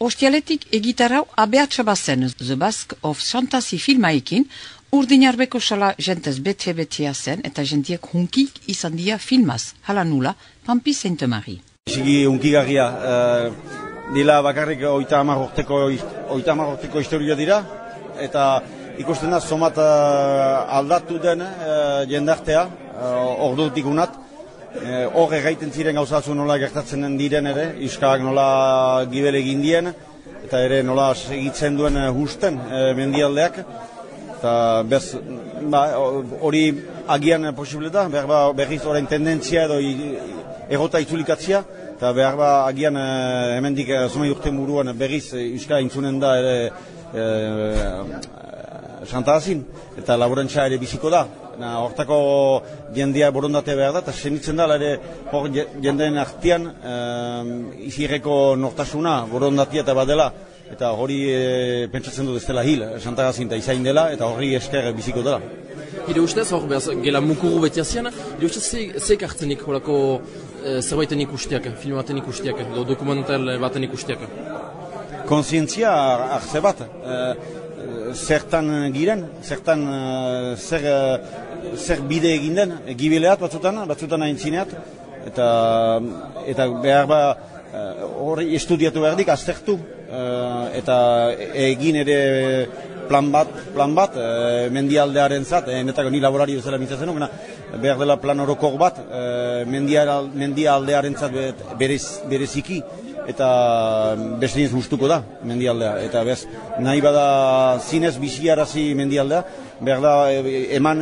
Ostialetik egitarau abeatsa bazen The Basque of Fantasy filmaekin, urdinarbeko sala jentez bete-betea zen eta jentiek hunkik izan dia filmaz, hala nula, Pampi Sainte-Marie. Sigi hunkigarria, uh, dila bakarrik oita amagorteko, oita amagorteko historia dira, eta ikusten da somat uh, aldatu den uh, jendartea, uh, ordutik unat, hor uh, ziren gauzatzu nola gertatzen diren ere, iskak nola gibele egin dien, eta ere nola segitzen duen uh, husten uh, mendialdeak, eta bez, ba, hori agian posible da, behar ba, berriz orain tendentzia edo egota itzulikatzia, eta behar ba, agian e, hemendik e, zumai urte muruan berriz e, Euskara intzunen da ere e, santazin, eta laborantza ere biziko da. Na, hortako jendea borondatea behar da, eta senitzen da, ere hor jendeen artian e, izirreko nortasuna borondatia eta badela, eta hori e, pentsatzen dut ez dela hil, santagazin eta izain dela, eta hori esker biziko dela. Hide ustez, hor behaz, gela mukuru betia zian, hide ustez, ze, hartzenik horako e, zerbaiten ikustiak, film baten ikustiak, do dokumental baten ikustiak? Konsientzia hartze bat, e, zertan giren, zertan zer, zer bide egin den, gibileat batzutan, batzutan aintzineat, eta, eta behar ba, hori estudiatu behar dik, aztertu, eta egin ere plan bat, plan bat uh, mendialdearen zat, uh, netako ni laborari bezala mintzatzen nuke, behar dela plan orokok bat, uh, mendialdearen zat berez, bereziki, eta beste gustuko da mendialdea. Eta bez, nahi bada zinez biziarazi mendialdea, behar da eman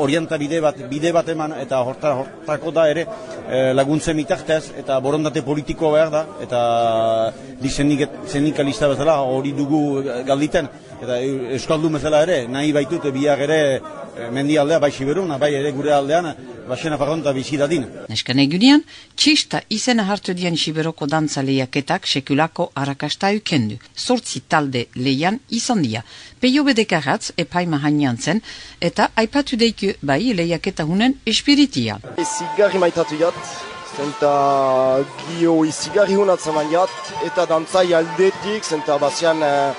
orienta bide bat, bide bat eman, eta horta, hortako da ere e, laguntzen mitartez, eta borondate politiko behar da, eta di sendikalista bezala hori dugu galditen, eta eskaldu bezala ere, nahi baitut biak ere mendialdea bai siberuna, bai ere gure aldean, basena parronta bizi dadin. Neskan egunean, txista izena hartu dian siberoko dantza lehiaketak sekulako arakasta ukendu. Sortzi talde lehian izan dia. Peio bedekaratz epaima hanian zen, eta aipatu deiku bai lehiaketa hunen espiritia. Zigarri maitatu jat, zenta gio izigarri hunat zaman jat, eta dantzai aldetik, zenta bazian uh,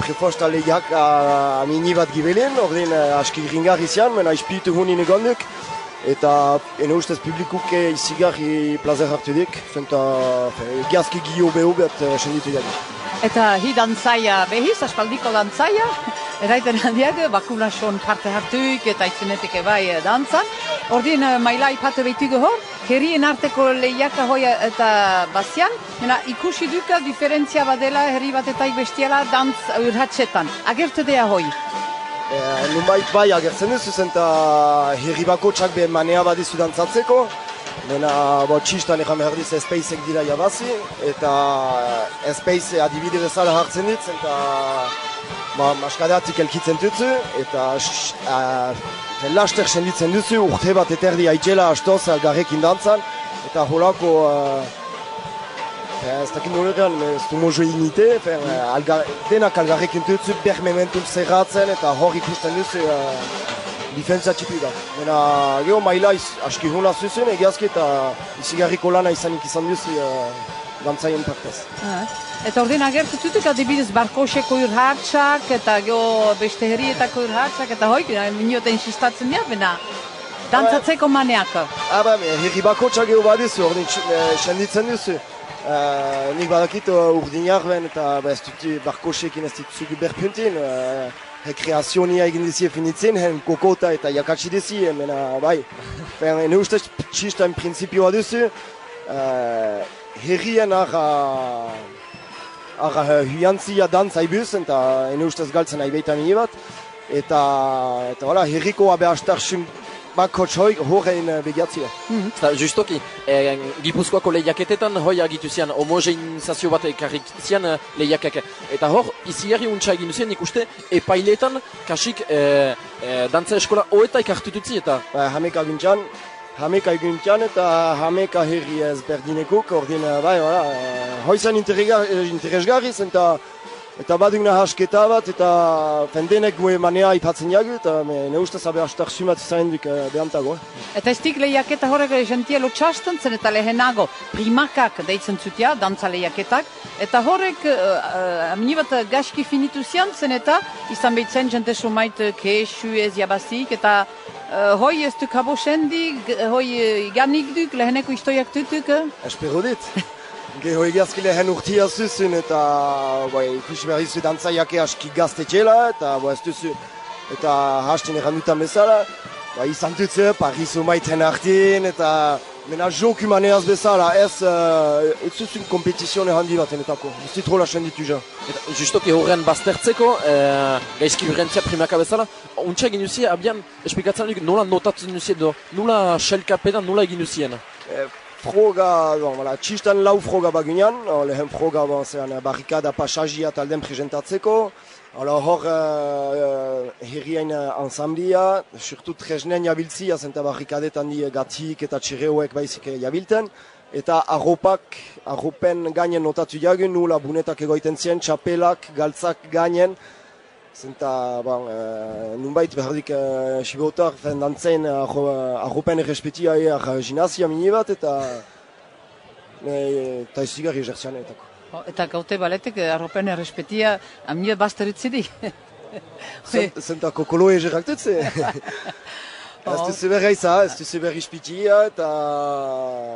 prefosta lehiak uh, amini bat gibelen, ordin uh, aski ringarri zian, mena espiritu hunin egonduk, eta ene ustez publikuke izigarri plazer hartu dik, zenta egiazki gio behu bet uh, senditu jadi. Eta hi dantzaia behiz, aspaldiko dantzaia, eraiten handiak, bakulason parte hartuik eta itzenetik bai eh, dantzan. Ordin uh, maila ipatu behitugu hor, herrien arteko lehiaka hoia eta bazian, mena ikusi duka diferentzia badela herri bat eta bestiala dantz urratxetan. Agertu dea hoi. Eh, Nunbait bai agertzen duzu zen eta herri bako txak behen manea badizu dantzatzeko. Dena, bo, txistan egan behar diz espeizek dira jabazi, eta espeize adibide bezala hartzen ditz, eta ba, maskadeatik elkitzen duzu, eta uh, laster senditzen duzu, urte bat eterdi haitxela astoz garrekin dantzan, eta holako ez dakit nolean, ez du mojo inite, denak algarrekin duzu, ber mementum zerratzen eta hor ikusten duzu uh, difentzia txipi da. Mena, geho maila aski hona zuzen, egiazki eta izigarriko lana izanik izan duzu uh, gantzaien partez. Ah. Eta ordena agertu zutuk adibidez barkoseko urhartxak eta geho beste herrietako urhartxak eta hoik, minioten insistatzen dira, bena dantzatzeko maneak. Aba, herri bako txak geho badizu, ordin senditzen duzu. Uh, nik badakit uh, urdinak ben eta ba, ez dut barkosekin ez dut berpuntin. Uh, Rekreazionia egin dizie finitzen, hen kokota eta jakatsi dizi, mena bai. Ben, ene ustez txista in prinsipioa duzu, uh, herrien arra, arra huiantzia dantz haibuz, eta ene ustez galtzen haibeitan bat. Eta, eta voilà, herriko abe astarsun bakotxoik horrein uh, begiatzia. Mm -hmm. Justoki, eh, Gipuzkoako lehiaketetan hoi agitu zian homogenizazio bat ekarrik zian uh, lehiakak. Eta hor, izi herri untsa egin duzien ikuste epailetan kasik eh, eh, dantza eskola oeta ikartututzi eta... Ba, hameka aguntxan, hameka aguntxan eta hameka herri ez berdinekuk, ordin, bai, voilà, uh, hoizan interesgarri zen eta Eta badugna hasketa bat, eta fendenek gue manea ipatzen jagu, eta me, ne ustez abe hastak sumat izan duk eh, behantago. Eh. Eta ez dik lehiaketa horrek gentia lotxasten zen eta lehenago primakak deitzen zutia, dantza lehiaketak. Eta horrek, uh, amini bat gaski finitu zian zen eta izan behitzen jente sumait kesu ez jabazik, eta uh, hoi ez duk habo sendik, hoi uh, ganik duk, leheneko istoiak tutuk. Espero dit. Geho egiazkile hen urtia zuzun eta bai, ikusi behar izu dantzaiake aski gazte eta bai, ez duzu eta hasten errandutan bezala bai, izan dutze, Parizu maiten hartin eta mena joku maneaz bezala ez uh, ez zuzun kompetizione handi bat enetako, ez ditro lasen ditu ja. Eta justoki horren baztertzeko, eh, gaizki berrentzia primaka bezala, untsa egin duzie, abian, espikatzen duk, nola notatzen duzie do, nola selkapedan, nola egin duzien? Eh, froga, bon, voilà, txistan lau froga bagunean, lehen froga bon, zean barrikada pasazia talden presentatzeko, Hala hor uh, herrien ansamblia, surtu tresnen jabiltzia, zenta barrikadetan di gatzik eta txireuek baizik jabilten, eta arropak, arropen gainen notatu jagun, nula bunetak egoiten zien, txapelak, galtzak gainen, Zenta, bon, uh, nunbait behardik uh, sibotar, fen dantzen arropen errespetia ear ginazia mini bat, eta eta ez zigarri ejertzian etako. Eta gaute baletek arropen errespetia amnie basteritzi di. Zenta kokolo egeraktetze. Ez duzu behar eiza, ez duzu behar ispitia, eta...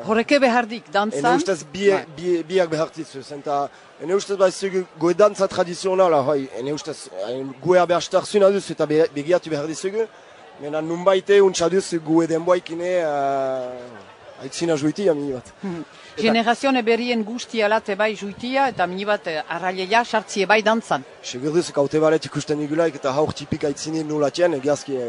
Horreke behardik, dantzan? Ene ustez biak behartitzu, zenta... Ene ustez bai zugu goe dantza tradizionala, hoi, ene ustez goe behar starzuna duz eta begiatu behar dizugu. Mena nun baite untsa duz goe denboaikine uh, aitzina juitia mini bat. Hmm. Generazione berrien guzti alate bai juitia eta mini bat arraileia sartzie bai dantzan. Segur duz, kaute balet ikusten igulaik eta haur tipik aitzini nulatien, egiazki...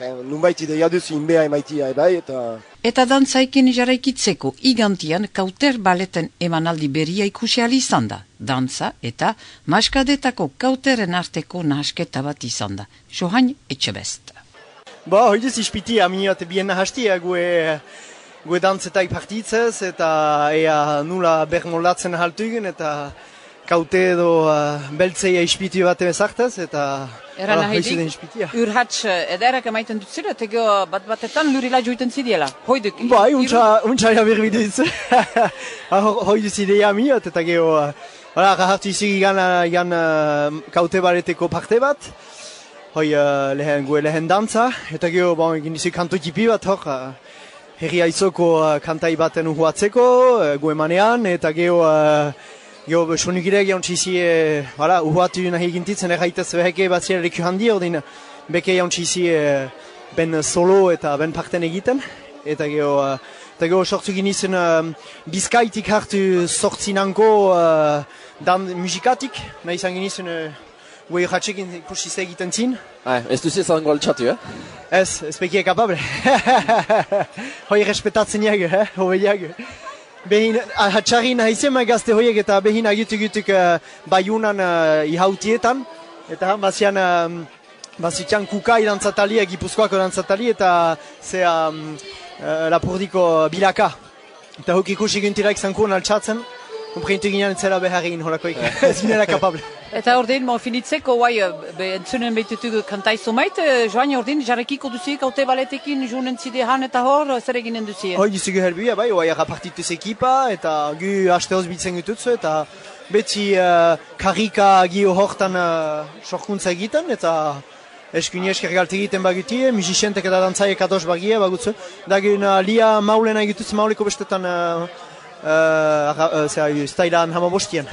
Nunbait ideia duzu inbea emaitia ebai eta... Eta dantzaiken jarraikitzeko igantian kauter baleten emanaldi berria ikusi izan da. Dantza eta maskadetako kauteren arteko nahasketa bat izan da. Johan Etxebest. Ba, hoi duz ispiti aminiot bien nahastia gue, gue dantzetai partitzez eta ea nula bermolatzen haltugen eta kaute edo uh, beltzeia ispiti bat bezartez eta Era nahi urhatz ederak emaiten dut zira, tego bat batetan lurila joiten zidiela. Hoiduk. Bai, untsa, untsa ja berbidez. Hoidu zidea miot, eta geho, hala, gahartu izigi gan, gan uh, kaute bareteko parte bat. Hoi, uh, lehen, gue lehen dantza, eta geho, bon, egin izi kanto tipi bat, hor, uh, herri aizoko uh, kantai baten uhuatzeko, uh, gue manean, eta geho, uh, Jo, sonik ere egion txizi, e, hala, uhuatu nahi egintitzen erraitez beheke bat zira leku handi, ordin beke egion txizi e, ben solo eta ben parten egiten. Eta geho, uh, eta geho sortu ginizen uh, bizkaitik hartu sortzinanko uh, dan musikatik, nahi izan ginizen uh, gue irratxekin ikusi egiten zin. Ah, ez duzi zango altxatu, eh? Ez, ez bekia kapable. Hoi respetatzen jago, eh? Jago. Behin, hatxarri nahi zen gazte horiek eta behin agitu gituk uh, baiunan uh, ihautietan. Eta bazian, um, bazian kuka idantzatali, egipuzkoako idantzatali eta ze um, uh, lapurdiko bilaka. Eta huk ikusi gintirak zankuan altxatzen, Komprintu ginen zela beharri horrekoik, ez ginela kapable. Eta ordein, mo finitzeko, guai, be, entzunen behitutu kantai zumait, joan ordein, jarrekiko duziek, haute baletekin, junen zide han eta hor, zer eginen duziek? Hoi, dizugu herbia, bai, guai, rapartituz ekipa, eta gu haste hoz bitzen gututzu, eta beti uh, karika gi hortan uh, sorkuntza egiten, eta eskuni esker galte egiten bagutie, musicientek eta dantzaiek ados bagie bagutzu, da guen uh, lia maulena egituz mauleko bestetan uh, uh, uh, stailan hamabostian.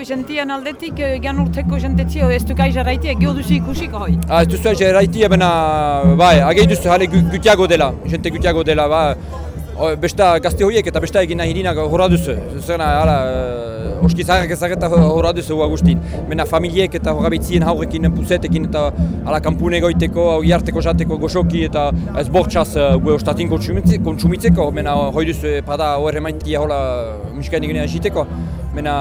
Jaleike, jentian aldetik, eh, urteko jentetzio, ez du gai jarraitia, geho duzu ikusiko hoi? Ah, ez duzu jarraitia, baina, bai, agei duzu jale gutiago dela, jente gutiago dela, ba, besta gazte horiek eta besta egin nahi dinak horra duzu. Zerna, hala, uh, oski zaharrak ezageta horra duzu hua guztin. Mena familiek eta horra behitzien haurekin, puzetekin eta hala kampune goiteko, hau jarteko jateko goxoki eta ez bortxaz uh, gue ostatin kontsumitzeko. Mena hoi duzu pada horre maintia hola miskain egin egiteko. Mena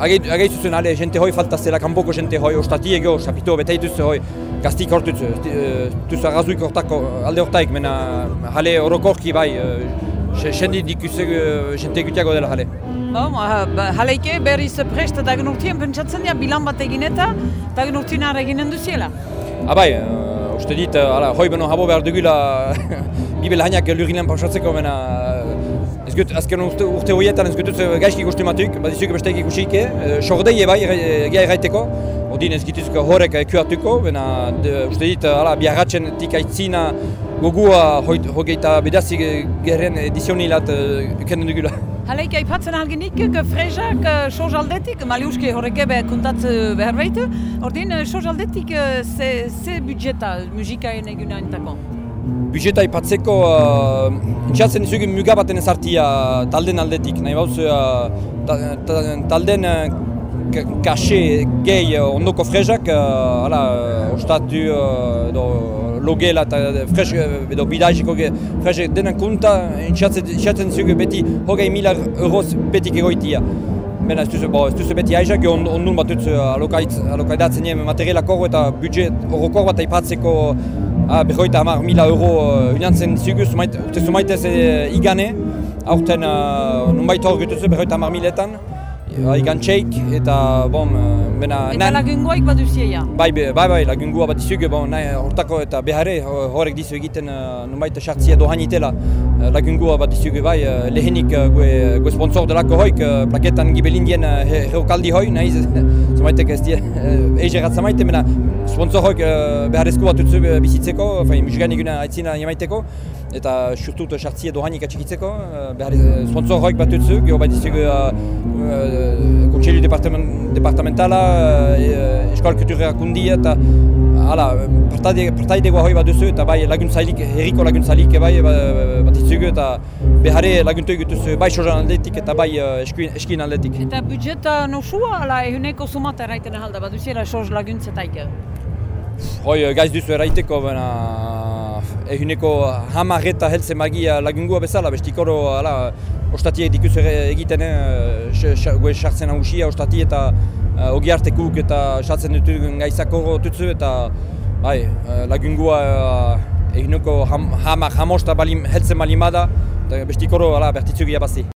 agaitu zuen, ale, jente hoi falta zela, kanpoko jente hoi, ostati ego, sapito, beta duzu hoi, gaztik hortuz, duzu agazuik hortako alde hortaik, mena jale orokorki bai, jende dikuze jente gutiago dela jale. Bon, ba, jaleike berriz prest dagen urtien pentsatzen dira bilan bat egin eta dagen urtien eginen duziela. Abai, uh, uste dit, uh, hoi beno habo behar dugula bibel hainak lurilan pausatzeko, mena Ez gut, azken urte, urte horietan ez gutuz gaizki guztimatuk, bat izuke besteik ikusik, eh? Sordei bai, egia erraiteko, odin ez gituzko horrek kuartuko, bena, uste dit, ala, biarratzen tikaitzina gogua hogeita bedazik gerren edizionilat eken dugula. Haleik, aipatzen algenik, frezak soz aldetik, mali uske horrek ebe kontatz behar baita, ordin soz aldetik ze, ze budjeta musikaen eguna Budgeta ipatzeko, uh, intxatzen izugu muga baten ezartia talden aldetik, nahi bauz, uh, ta, ta, talden uh, kaxe gehi uh, ondoko frezak, uh, ala, ostatu uh, edo logela eta frez, edo bidaiziko frezak denen kunta, intxatzen izugu beti hogei milar euroz betik egoitia. Bena ez duzu, bo, ez duzu beti haizak, on, ondun bat dutzu alokaidatzen nien materialak eta budget horokor bat aipatzeko ah, behoita hamar mila euro uh, unantzen zugu, urte zumaitez e, igane, aurten uh, nunbait hor gutuzu behoita hamar miletan, igan txeik, eta bon, bena... Eta lagungoaik bat duzia, Bai, bai, bai, lagungoa bat dizugu, bon, nahi, hortako eta behare, horrek dizu egiten uh, nunbait sartzia dohan itela. Uh, lagungoa bat dizugu, bai, uh, lehenik uh, gue, gue sponsor delako hoik, uh, plaketan gibelindien uh, hoi, nahi, zumaitek ez die, uh, eizerat zamaite, mena, sponsorok uh, beharrezko bat dutzu bizitzeko, fain, musikan eguna aitzina jamaiteko, eta surtut sartzie dohanik atxikitzeko, uh, behar, sponsorok bat dutzu, geho bat dizugu uh, uh, kontseilu departament, departamentala, uh, eskol kulturera kundi, eta hala, partaidego hoi bat duzu, eta bai laguntzailik, herriko laguntzailik bai bat dizugu, eta beharre laguntu egituz bai sozan aldetik eta bai uh, eskuin, eskin aldetik. Eta budjeta nosua, ala ehuneko sumata eraiten ahalda, bat duziela soz laguntzetaik? Hoi, gaiz duzu eraiteko, baina ehuneko hamarreta helze magia lagungua bezala, bestikoro, ala, ostatie dikuz egiten, eh, gue sartzen hausia, ostati eta uh, ogi hartekuk eta sartzen dut gaizako tutzu eta bai, lagungua uh, ehuneko ham, hamar hamosta balim, helze malimada, bestikoro, ala, bertitzugia bazi.